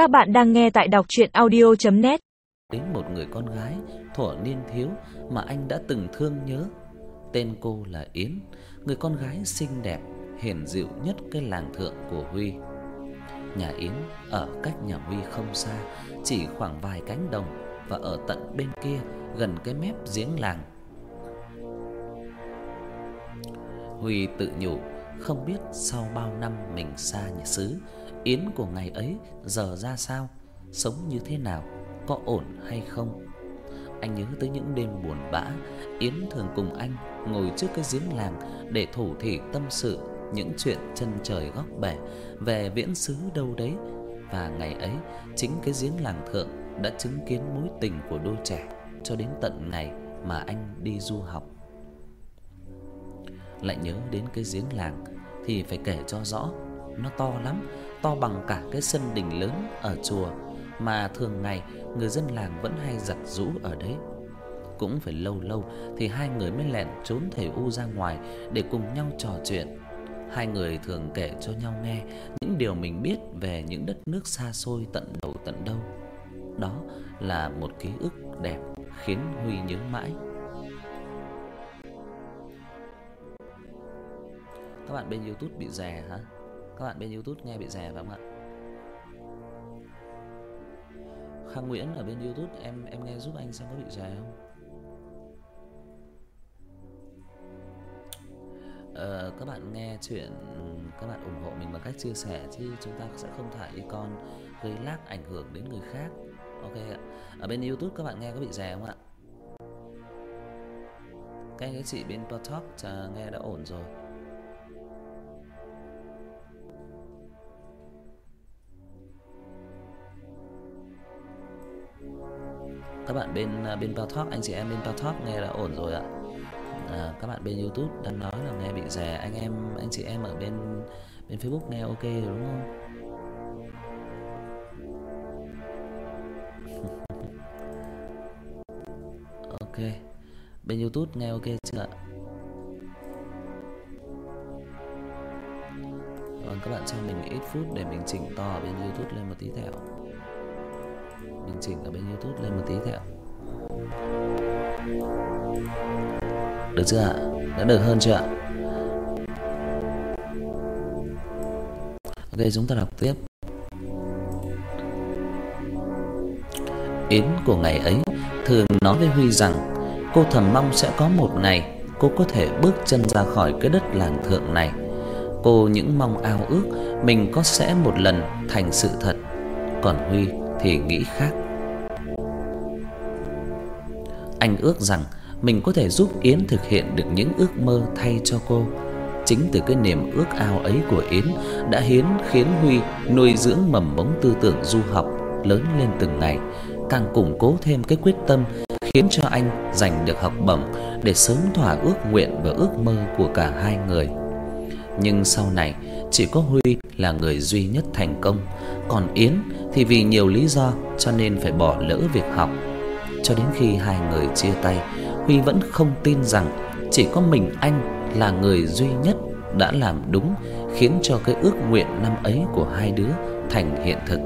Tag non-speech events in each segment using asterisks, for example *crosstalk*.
Các bạn đang nghe tại đọc audio net Đến một người con gái thuở niên thiếu mà anh đã từng thương nhớ. Tên cô là Yến, người con gái xinh đẹp, hiền dịu nhất cái làng thượng của Huy. Nhà Yến ở cách nhà Huy không xa, chỉ khoảng vài cánh đồng và ở tận bên kia gần cái mép giếng làng. Huy tự nhủ không biết sau bao năm mình xa nhà xứ, Yến của ngày ấy giờ ra sao, sống như thế nào, có ổn hay không. Anh nhớ tới những đêm buồn bã, Yến thường cùng anh ngồi trước cái giếng làng để thủ thỉ tâm sự những chuyện chân trời góc bể về viễn xứ đâu đấy. Và ngày ấy, chính cái giếng làng thượng đã chứng kiến mối tình của đôi trẻ cho đến tận ngày mà anh đi du học. Lại nhớ đến cái giếng làng thì phải kể cho rõ, nó to lắm, to bằng cả cái sân đình lớn ở chùa mà thường ngày người dân làng vẫn hay giặt rũ ở đấy. Cũng phải lâu lâu thì hai người mới lẹn trốn thầy u ra ngoài để cùng nhau trò chuyện. Hai người thường kể cho nhau nghe những điều mình biết về những đất nước xa xôi tận đầu tận đâu. Đó là một ký ức đẹp khiến Huy nhớ mãi. Các bạn bên YouTube bị rè hả? Các bạn bên YouTube nghe bị rè phải không ạ? Khang Nguyễn ở bên YouTube em em nghe giúp anh xem có bị rè không? Ờ, các bạn nghe chuyện các bạn ủng hộ mình bằng cách chia sẻ chứ chúng ta sẽ không thả icon gây lag ảnh hưởng đến người khác. Ok ạ. Ở bên YouTube các bạn nghe có bị rè không ạ? Các anh các chị bên TikTok nghe đã ổn rồi. Các bạn bên à, bên Talk anh chị em bên Talk nghe đã ổn rồi ạ. À, các bạn bên YouTube đang nói là nghe bị rè, anh em anh chị em ở bên bên Facebook nghe ok rồi đúng không? *laughs* ok. Bên YouTube nghe ok chưa ạ? Vâng các bạn cho mình ít phút để mình chỉnh to bên YouTube lên một tí thẹo mình chỉnh ở bên YouTube lên một tí thế ạ. Được chưa ạ? Đã được hơn chưa ạ? Ok, chúng ta đọc tiếp. Yến của ngày ấy thường nói với Huy rằng cô thầm mong sẽ có một ngày cô có thể bước chân ra khỏi cái đất làng thượng này. Cô những mong ao ước mình có sẽ một lần thành sự thật. Còn Huy thì nghĩ khác. Anh ước rằng mình có thể giúp Yến thực hiện được những ước mơ thay cho cô. Chính từ cái niềm ước ao ấy của Yến đã hiến khiến Huy nuôi dưỡng mầm mống tư tưởng du học lớn lên từng ngày, càng củng cố thêm cái quyết tâm khiến cho anh giành được học bổng để sớm thỏa ước nguyện và ước mơ của cả hai người. Nhưng sau này, chỉ có Huy là người duy nhất thành công, còn Yến thì vì nhiều lý do cho nên phải bỏ lỡ việc học. Cho đến khi hai người chia tay, Huy vẫn không tin rằng chỉ có mình anh là người duy nhất đã làm đúng khiến cho cái ước nguyện năm ấy của hai đứa thành hiện thực.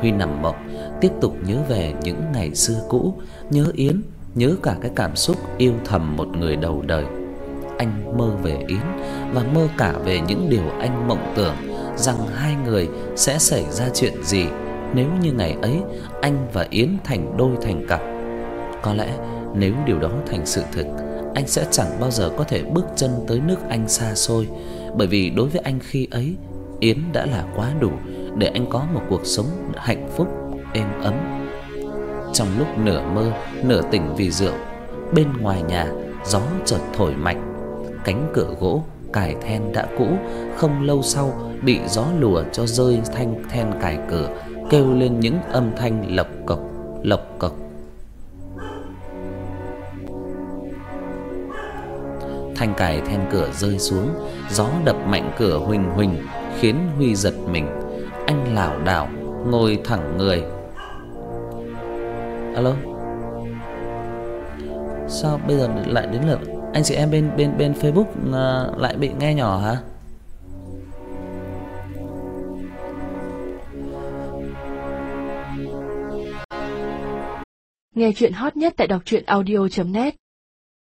Huy nằm mộng, tiếp tục nhớ về những ngày xưa cũ, nhớ Yến, nhớ cả cái cảm xúc yêu thầm một người đầu đời. Anh mơ về Yến và mơ cả về những điều anh mộng tưởng rằng hai người sẽ xảy ra chuyện gì nếu như ngày ấy anh và Yến thành đôi thành cặp. Có lẽ nếu điều đó thành sự thực, anh sẽ chẳng bao giờ có thể bước chân tới nước Anh xa xôi, bởi vì đối với anh khi ấy, Yến đã là quá đủ để anh có một cuộc sống hạnh phúc, êm ấm. Trong lúc nửa mơ, nửa tỉnh vì rượu, bên ngoài nhà gió chợt thổi mạnh, cánh cửa gỗ cải then đã cũ, không lâu sau bị gió lùa cho rơi thanh then cài cửa, kêu lên những âm thanh lộc cộc, lộc cộc. Thanh cài then cửa rơi xuống, gió đập mạnh cửa huỳnh huỳnh khiến Huy giật mình. Anh lảo đảo ngồi thẳng người. Alo. Sao bây giờ lại đến lượt anh chị em bên bên bên Facebook ờ, lại bị nghe nhỏ hả? Nghe chuyện hot nhất tại đọc truyện audio net